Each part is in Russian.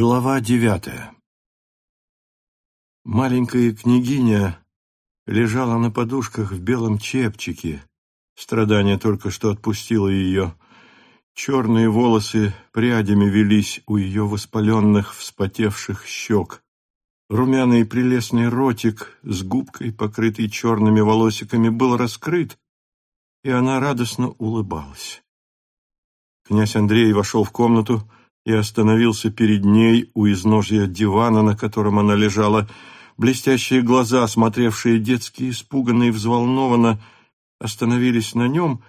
Глава девятая Маленькая княгиня лежала на подушках в белом чепчике. Страдание только что отпустило ее. Черные волосы прядями велись у ее воспаленных, вспотевших щек. Румяный прелестный ротик с губкой, покрытый черными волосиками, был раскрыт, и она радостно улыбалась. Князь Андрей вошел в комнату, и остановился перед ней у изножья дивана, на котором она лежала. Блестящие глаза, смотревшие детски испуганно и взволнованно, остановились на нем,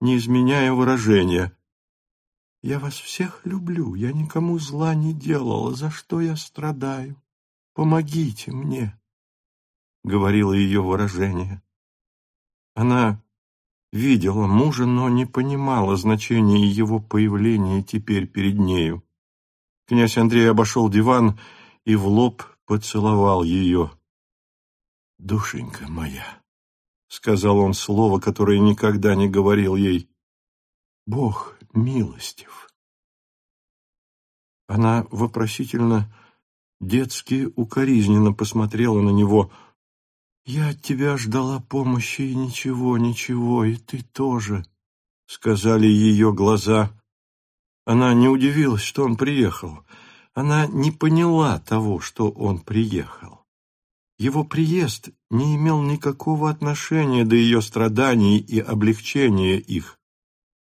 не изменяя выражения. «Я вас всех люблю, я никому зла не делала, за что я страдаю? Помогите мне!» — говорило ее выражение. Она видела мужа, но не понимала значения его появления теперь перед нею. Князь Андрей обошел диван и в лоб поцеловал ее. «Душенька моя», — сказал он слово, которое никогда не говорил ей, — «Бог милостив». Она вопросительно, детски, укоризненно посмотрела на него — «Я от тебя ждала помощи, и ничего, ничего, и ты тоже», — сказали ее глаза. Она не удивилась, что он приехал. Она не поняла того, что он приехал. Его приезд не имел никакого отношения до ее страданий и облегчения их.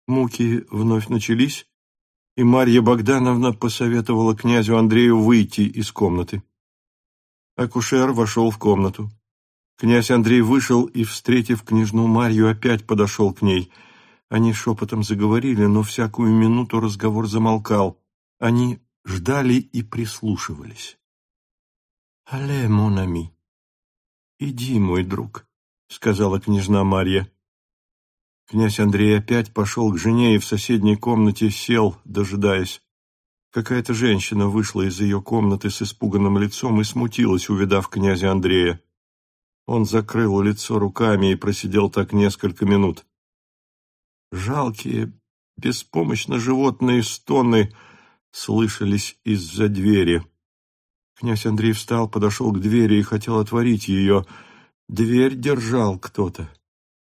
Муки вновь начались, и Марья Богдановна посоветовала князю Андрею выйти из комнаты. Акушер вошел в комнату. Князь Андрей вышел и, встретив княжну Марью, опять подошел к ней. Они шепотом заговорили, но всякую минуту разговор замолкал. Они ждали и прислушивались. «Але, Монами, иди, мой друг», — сказала княжна Марья. Князь Андрей опять пошел к жене и в соседней комнате сел, дожидаясь. Какая-то женщина вышла из ее комнаты с испуганным лицом и смутилась, увидав князя Андрея. Он закрыл лицо руками и просидел так несколько минут. Жалкие, беспомощно животные стоны слышались из-за двери. Князь Андрей встал, подошел к двери и хотел отворить ее. Дверь держал кто-то.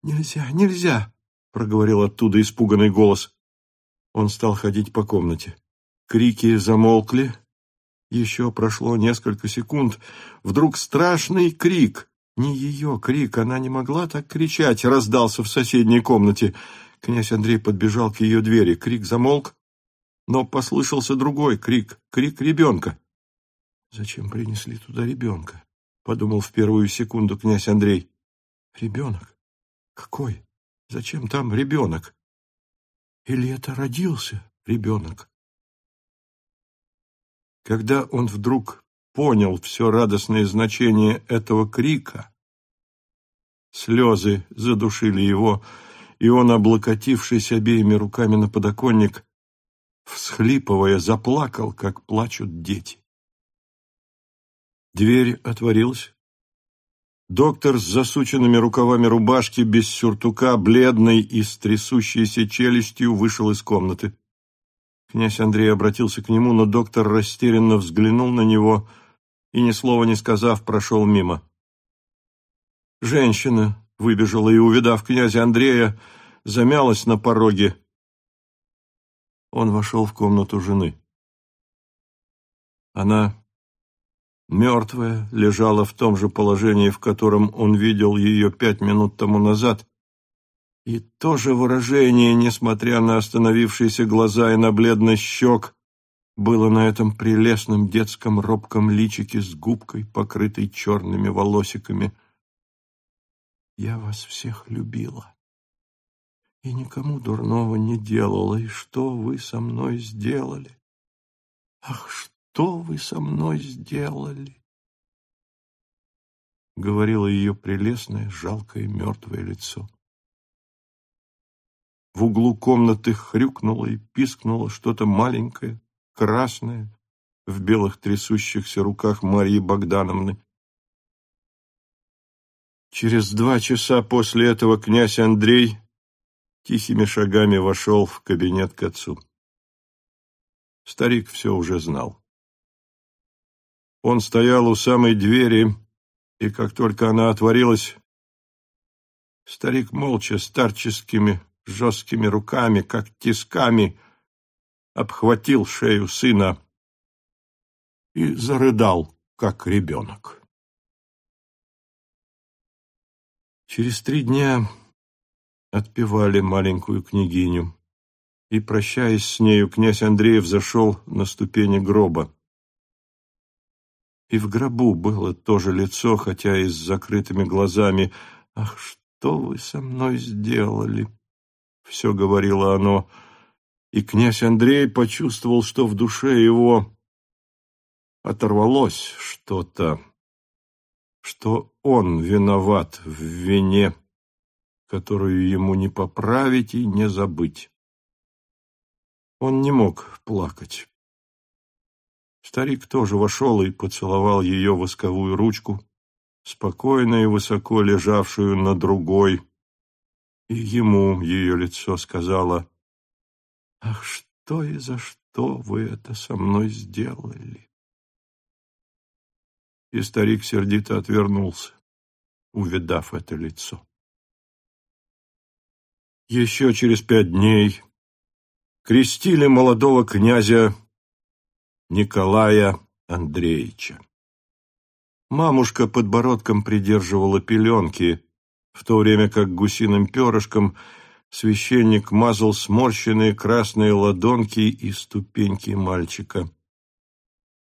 «Нельзя, нельзя!» — проговорил оттуда испуганный голос. Он стал ходить по комнате. Крики замолкли. Еще прошло несколько секунд. Вдруг страшный крик не ее крик, она не могла так кричать, раздался в соседней комнате. Князь Андрей подбежал к ее двери. Крик замолк, но послышался другой крик, крик ребенка. «Зачем принесли туда ребенка?» — подумал в первую секунду князь Андрей. «Ребенок? Какой? Зачем там ребенок? Или это родился ребенок?» Когда он вдруг понял все радостное значение этого крика. Слезы задушили его, и он, облокотившись обеими руками на подоконник, всхлипывая, заплакал, как плачут дети. Дверь отворилась. Доктор с засученными рукавами рубашки, без сюртука, бледный и с трясущейся челюстью, вышел из комнаты. Князь Андрей обратился к нему, но доктор растерянно взглянул на него — и, ни слова не сказав, прошел мимо. Женщина выбежала и, увидав князя Андрея, замялась на пороге. Он вошел в комнату жены. Она, мертвая, лежала в том же положении, в котором он видел ее пять минут тому назад, и то же выражение, несмотря на остановившиеся глаза и на бледность щек, было на этом прелестном детском робком личике с губкой, покрытой черными волосиками. Я вас всех любила и никому дурного не делала. И что вы со мной сделали? Ах, что вы со мной сделали? Говорило ее прелестное, жалкое, мертвое лицо. В углу комнаты хрюкнуло и пискнуло что-то маленькое, красная, в белых трясущихся руках Марьи Богдановны. Через два часа после этого князь Андрей тихими шагами вошел в кабинет к отцу. Старик все уже знал. Он стоял у самой двери, и как только она отворилась, старик молча старческими жесткими руками, как тисками, обхватил шею сына и зарыдал, как ребенок. Через три дня отпевали маленькую княгиню, и, прощаясь с нею, князь Андреев зашел на ступени гроба. И в гробу было то же лицо, хотя и с закрытыми глазами. «Ах, что вы со мной сделали?» Все говорило оно, и князь Андрей почувствовал, что в душе его оторвалось что-то, что он виноват в вине, которую ему не поправить и не забыть. Он не мог плакать. Старик тоже вошел и поцеловал ее восковую ручку, спокойно и высоко лежавшую на другой. И ему ее лицо сказала, «Ах, что и за что вы это со мной сделали?» И старик сердито отвернулся, увидав это лицо. Еще через пять дней крестили молодого князя Николая Андреевича. Мамушка подбородком придерживала пеленки, в то время как гусиным перышком священник мазал сморщенные красные ладонки и ступеньки мальчика.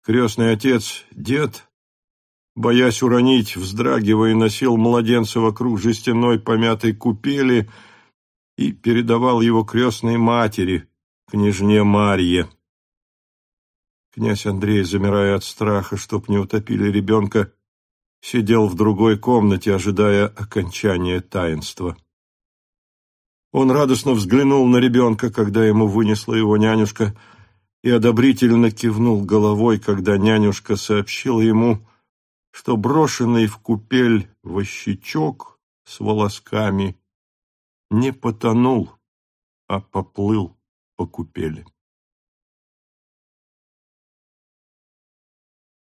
Крестный отец, дед, боясь уронить, вздрагивая, носил младенца вокруг жестяной помятой купели и передавал его крестной матери, княжне Марье. Князь Андрей, замирая от страха, чтоб не утопили ребенка, сидел в другой комнате, ожидая окончания таинства. Он радостно взглянул на ребенка, когда ему вынесла его нянюшка, и одобрительно кивнул головой, когда нянюшка сообщила ему, что брошенный в купель вощичок с волосками не потонул, а поплыл по купели.